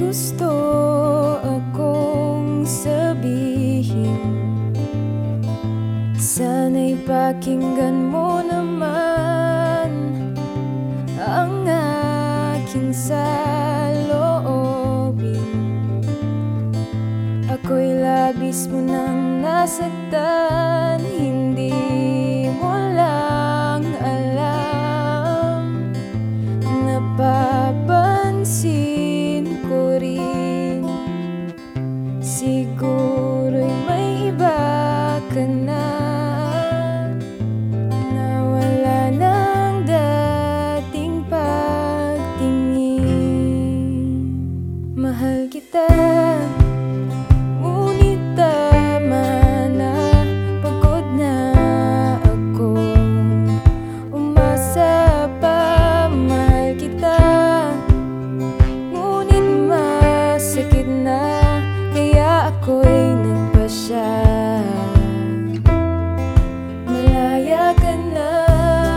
gusto akong sabihin. Sana'y pakinggan mo naman Ang aking saloobin Ako'y labis mo nang nasaktan Hindi